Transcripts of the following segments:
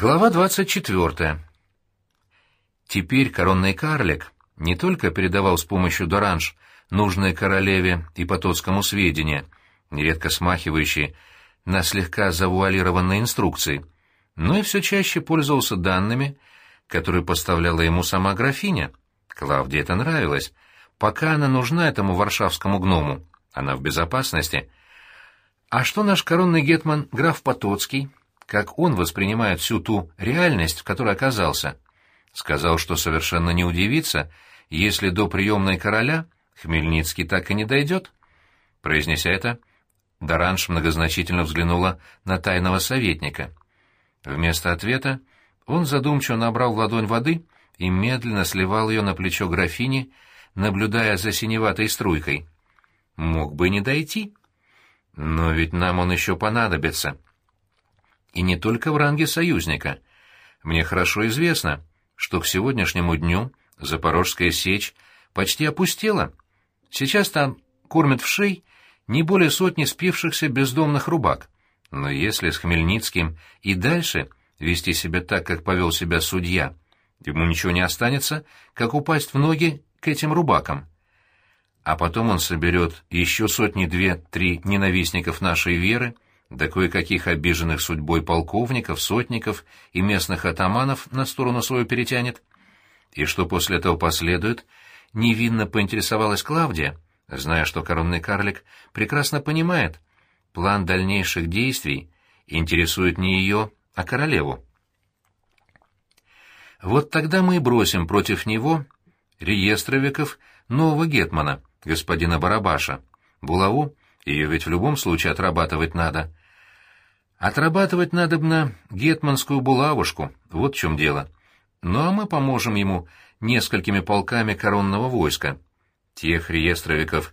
Глава 24. Теперь коронный карлик не только передавал с помощью Доранж нужные королеве и Потоцкому сведения, нередко смахивающие на слегка завуалированные инструкции, но и все чаще пользовался данными, которые поставляла ему сама графиня. Клавдии это нравилось. Пока она нужна этому варшавскому гному, она в безопасности. А что наш коронный гетман граф Потоцкий? Как он воспринимает всю ту реальность, в которой оказался. Сказал, что совершенно не удивится, если до приемной короля Хмельницкий так и не дойдет. Произнеся это, Даранш многозначительно взглянула на тайного советника. Вместо ответа он задумчиво набрал в ладонь воды и медленно сливал ее на плечо графини, наблюдая за синеватой струйкой. Мог бы не дойти. Но ведь нам он еще понадобится. И не только в ранге союзника. Мне хорошо известно, что к сегодняшнему дню Запорожская сечь почти опустела. Сейчас там кормят в шей не более сотни спившихся бездомных рубак. Но если с Хмельницким и дальше вести себя так, как повел себя судья, ему ничего не останется, как упасть в ноги к этим рубакам. А потом он соберет еще сотни две-три ненавистников нашей веры, да кое-каких обиженных судьбой полковников, сотников и местных атаманов на сторону свою перетянет. И что после этого последует, невинно поинтересовалась Клавдия, зная, что коронный карлик прекрасно понимает, план дальнейших действий интересует не ее, а королеву. Вот тогда мы и бросим против него реестровиков нового гетмана, господина Барабаша. Булаву ее ведь в любом случае отрабатывать надо. Отрабатывать надобно гетманскую булавушку, вот в чем дело. Ну а мы поможем ему несколькими полками коронного войска. Тех реестровиков,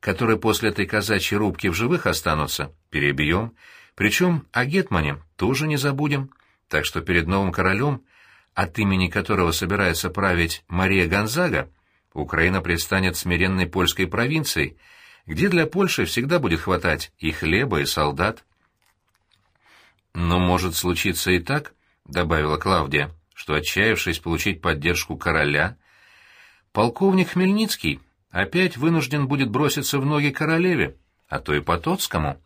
которые после этой казачьей рубки в живых останутся, перебьем. Причем о гетмане тоже не забудем. Так что перед новым королем, от имени которого собирается править Мария Гонзага, Украина предстанет смиренной польской провинцией, где для Польши всегда будет хватать и хлеба, и солдат. «Но может случиться и так», — добавила Клавдия, что, отчаявшись получить поддержку короля, полковник Хмельницкий опять вынужден будет броситься в ноги королеве, а то и Потоцкому.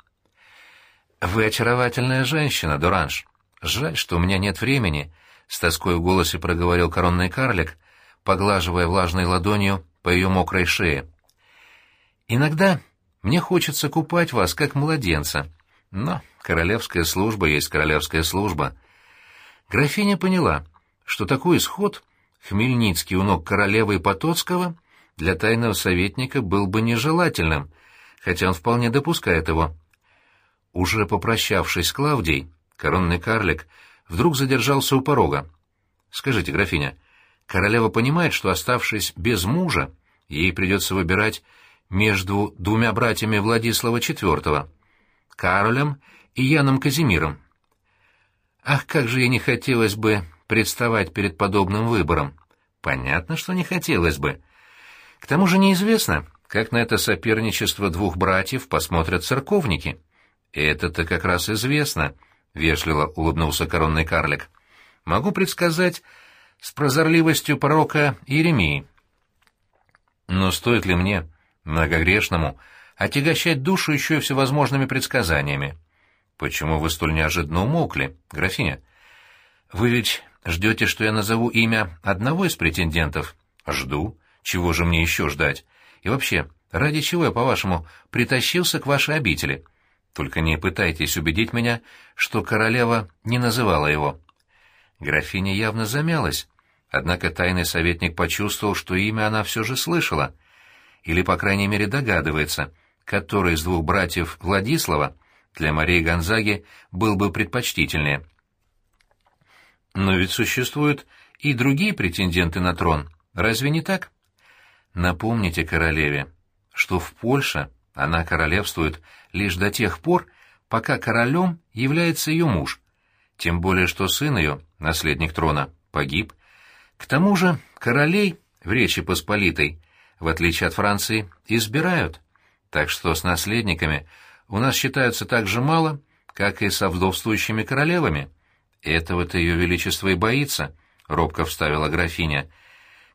«Вы очаровательная женщина, Дуранж. Жаль, что у меня нет времени», — с тоской в голосе проговорил коронный карлик, поглаживая влажной ладонью по ее мокрой шее. «Иногда мне хочется купать вас, как младенца, но королевская служба есть королевская служба. Графиня поняла, что такой исход, Хмельницкий у ног королевы Потоцкого, для тайного советника был бы нежелательным, хотя он вполне допускает его. Уже попрощавшись с Клавдией, коронный карлик вдруг задержался у порога. «Скажите, графиня, королева понимает, что, оставшись без мужа, ей придется выбирать между двумя братьями Владислава IV, Каролем и Яном Казимиром. Ах, как же ей не хотелось бы представать перед подобным выбором. Понятно, что не хотелось бы. К тому же неизвестно, как на это соперничество двух братьев посмотрят церковники. Это-то как раз известно, — вежливо улыбнулся коронный карлик. Могу предсказать с прозорливостью пророка Иеремии. Но стоит ли мне, многогрешному, отягощать душу еще и всевозможными предсказаниями? «Почему вы столь неожиданно умолкли, графиня? Вы ведь ждете, что я назову имя одного из претендентов?» «Жду. Чего же мне еще ждать? И вообще, ради чего я, по-вашему, притащился к вашей обители? Только не пытайтесь убедить меня, что королева не называла его». Графиня явно замялась, однако тайный советник почувствовал, что имя она все же слышала, или, по крайней мере, догадывается, который из двух братьев Владислава для Марии Гонзаги был бы предпочтительнее. Но ведь существуют и другие претенденты на трон, разве не так? Напомните королеве, что в Польше она королевствует лишь до тех пор, пока королем является ее муж, тем более что сын ее, наследник трона, погиб. К тому же королей в Речи Посполитой, в отличие от Франции, избирают, так что с наследниками – у нас считаются так же мало, как и со вдовствующими королевами. «Этого-то ее величество и боится», — робко вставила графиня.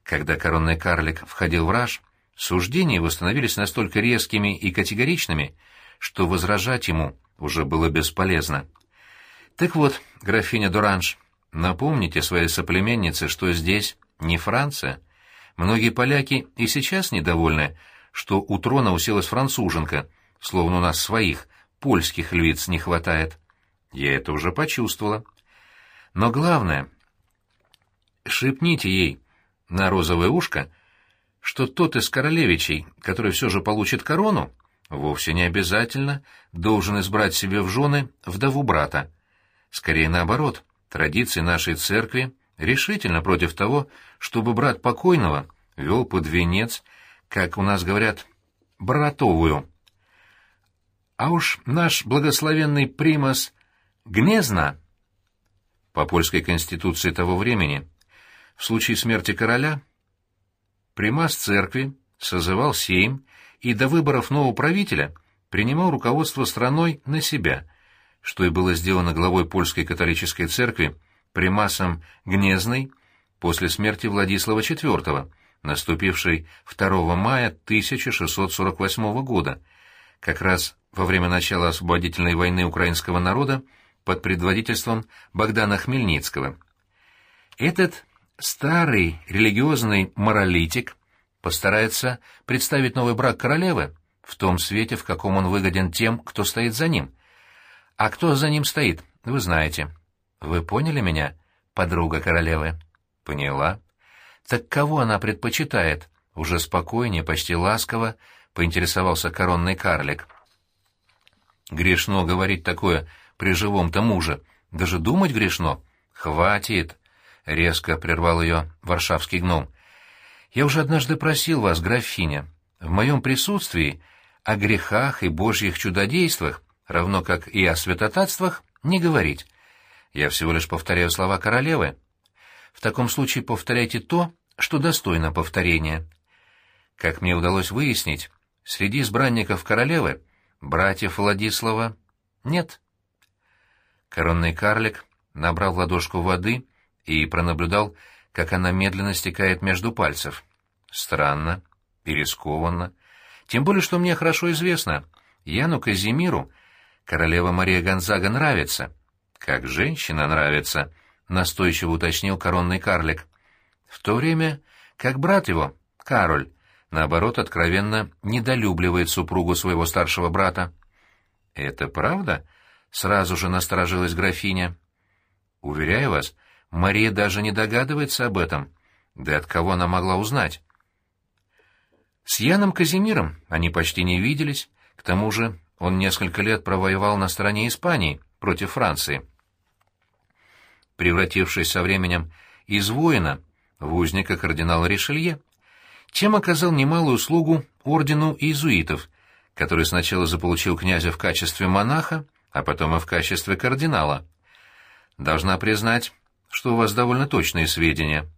Когда коронный карлик входил в раж, суждения его становились настолько резкими и категоричными, что возражать ему уже было бесполезно. «Так вот, графиня Дуранж, напомните своей соплеменнице, что здесь не Франция. Многие поляки и сейчас недовольны, что у трона уселась француженка, словно у нас своих, польских львиц не хватает. Я это уже почувствовала. Но главное, шепните ей на розовое ушко, что тот из королевичей, который все же получит корону, вовсе не обязательно должен избрать себе в жены вдову брата. Скорее наоборот, традиции нашей церкви решительно против того, чтобы брат покойного вел под венец, как у нас говорят, братовую. А уж наш благословенный примас Гнезна по польской конституции того времени, в случае смерти короля, примас церкви созывал сейм и до выборов нового правителя принимал руководство страной на себя, что и было сделано главой польской католической церкви примасом Гнезной после смерти Владислава IV, наступившей 2 мая 1648 года, как раз во время начала освободительной войны украинского народа под предводительством Богдана Хмельницкого. Этот старый религиозный моралитик постарается представить новый брак королевы в том свете, в каком он выгоден тем, кто стоит за ним. А кто за ним стоит, вы знаете. Вы поняли меня, подруга королевы? Поняла. Так кого она предпочитает? Уже спокойнее, почти ласково поинтересовался коронный карлик. Грешно говорить такое при живом-то муже. Даже думать грешно. Хватит, — резко прервал ее варшавский гном. Я уже однажды просил вас, графиня, в моем присутствии о грехах и божьих чудодействах, равно как и о святотатствах, не говорить. Я всего лишь повторяю слова королевы. В таком случае повторяйте то, что достойно повторения. Как мне удалось выяснить, среди избранников королевы братьев Владислава нет. Коронный карлик набрал ладошку воды и пронаблюдал, как она медленно стекает между пальцев. Странно и рискованно. Тем более, что мне хорошо известно, Яну Казимиру королева Мария Гонзага нравится. Как женщина нравится, настойчиво уточнил коронный карлик. В то время как брат его, Кароль, наоборот, откровенно недолюбливает супругу своего старшего брата. «Это правда?» — сразу же насторожилась графиня. «Уверяю вас, Мария даже не догадывается об этом. Да от кого она могла узнать?» С Яном Казимиром они почти не виделись, к тому же он несколько лет провоевал на стороне Испании против Франции. Превратившись со временем из воина в узника кардинала Ришелье, чем оказал немалую услугу ордену иезуитов, который сначала заполучил князя в качестве монаха, а потом и в качестве кардинала. Должна признать, что у вас довольно точные сведения.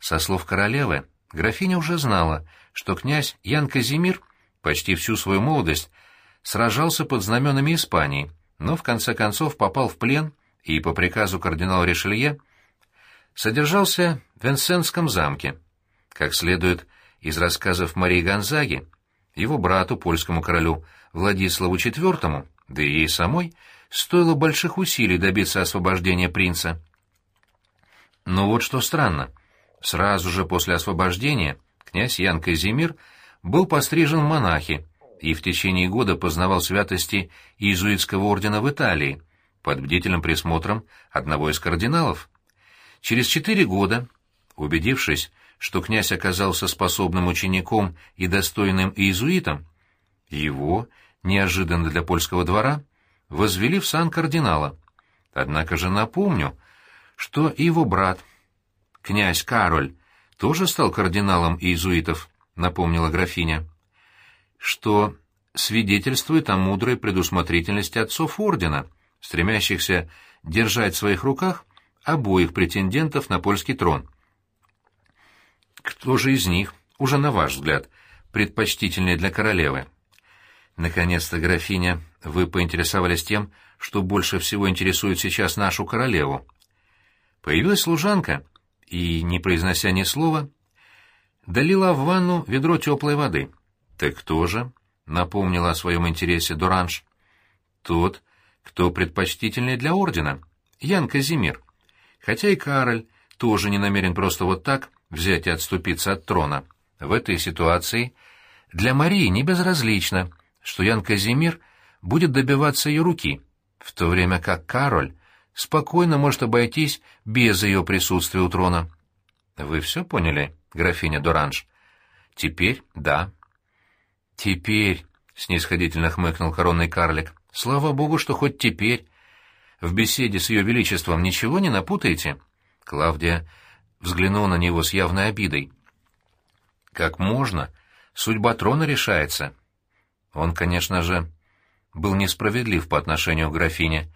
Со слов королевы, графиня уже знала, что князь Ян Казимир почти всю свою молодость сражался под знаменами Испании, но в конце концов попал в плен и по приказу кардинала Ришелье содержался в Венсенском замке. Как следует из рассказов Марии Гонзаги, его брату, польскому королю Владиславу IV, да и ей самой, стоило больших усилий добиться освобождения принца. Но вот что странно. Сразу же после освобождения князь Ян Казимир был пострижен в монахи и в течение года познавал святости иезуитского ордена в Италии под бдительным присмотром одного из кардиналов. Через четыре года, убедившись, что князь оказался способным учеником и достойным иезуитом, его, неожиданно для польского двора, возвели в сан кардинала. Однако же напомню, что его брат, князь Кароль, тоже стал кардиналом иезуитов, напомнила графиня, что свидетельствует о мудрой предусмотрительности отцов ордена, стремящихся держать в своих руках обоих претендентов на польский трон. Кто же из них, уже на ваш взгляд, предпочтительнее для королевы? Наконец-то, графиня, вы поинтересовались тем, что больше всего интересует сейчас нашу королеву. Появилась служанка и, не произнося ни слова, долила в ванну ведро теплой воды. «Так кто же?» — напомнила о своем интересе Дуранж. «Тот, кто предпочтительнее для ордена, Ян Казимир. Хотя и Кароль тоже не намерен просто вот так взять и отступиться от трона. В этой ситуации для Марии не безразлично, что Ян Казимир будет добиваться ее руки, в то время как Кароль спокойно может обойтись без ее присутствия у трона. Вы все поняли, графиня Дуранж? Теперь да. Теперь, — снисходительно хмыкнул коронный карлик, — слава богу, что хоть теперь. В беседе с ее величеством ничего не напутаете? Клавдия взглянула на него с явной обидой. Как можно? Судьба трона решается. Он, конечно же, был несправедлив по отношению к графине.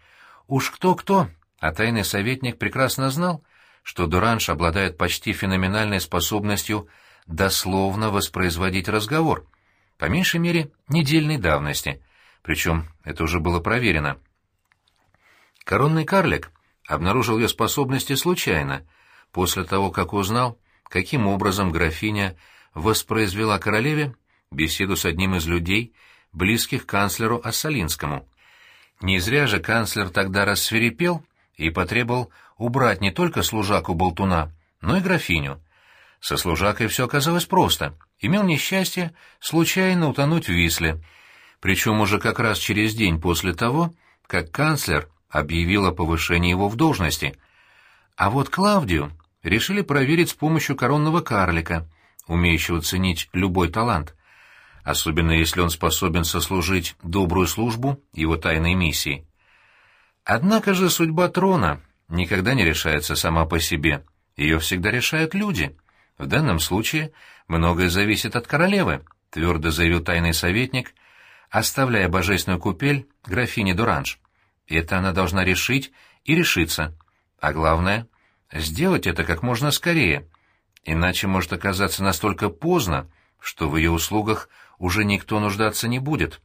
Уж кто-кто, а тайный советник прекрасно знал, что Дуранш обладает почти феноменальной способностью дословно воспроизводить разговор, по меньшей мере, недельной давности, причем это уже было проверено. Коронный карлик обнаружил ее способности случайно, после того, как узнал, каким образом графиня воспроизвела королеве беседу с одним из людей, близких канцлеру Ассалинскому. Не зря же канцлер тогда рассверепел и потребовал убрать не только служаку болтуна, но и графиню. Со служакой все оказалось просто. Имел несчастье случайно утонуть в Висле, причем уже как раз через день после того, как канцлер объявил о повышении его в должности. А вот Клавдию решили проверить с помощью коронного карлика, умеющего ценить любой талант особенно если он способен сослужить добрую службу его тайной миссии. Однако же судьба трона никогда не решается сама по себе, ее всегда решают люди. В данном случае многое зависит от королевы, твердо заявил тайный советник, оставляя божественную купель графине Дуранж. Это она должна решить и решиться. А главное — сделать это как можно скорее, иначе может оказаться настолько поздно, что в ее услугах уже никто нуждаться не будет.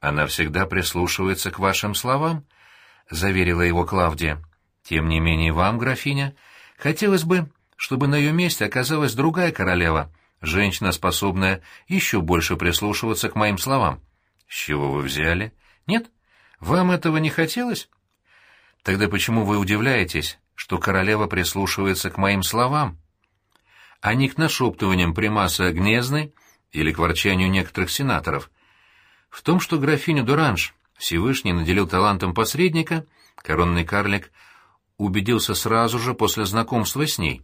Она всегда прислушивается к вашим словам, — заверила его Клавдия. Тем не менее вам, графиня, хотелось бы, чтобы на ее месте оказалась другая королева, женщина, способная еще больше прислушиваться к моим словам. С чего вы взяли? Нет? Вам этого не хотелось? Тогда почему вы удивляетесь, что королева прислушивается к моим словам? А не к нашептываниям примаса Гнезны или к ворчанию некоторых сенаторов. В том, что графиню Дуранж Всевышний наделил талантом посредника, коронный карлик убедился сразу же после знакомства с ней.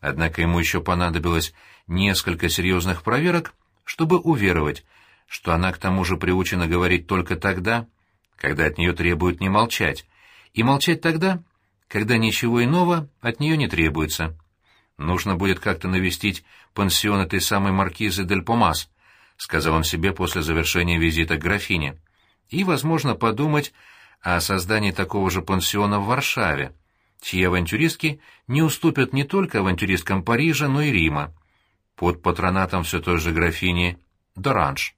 Однако ему еще понадобилось несколько серьезных проверок, чтобы уверовать, что она к тому же приучена говорить только тогда, когда от нее требуют не молчать, и молчать тогда, когда ничего иного от нее не требуется. Нужно будет как-то навестить пансион этой самой маркизы Дель Помас, сказал он себе после завершения визита к графине, и, возможно, подумать о создании такого же пансиона в Варшаве, чьи авантюристки не уступят не только авантюристкам Парижа, но и Рима, под патронатом все той же графини Доранж.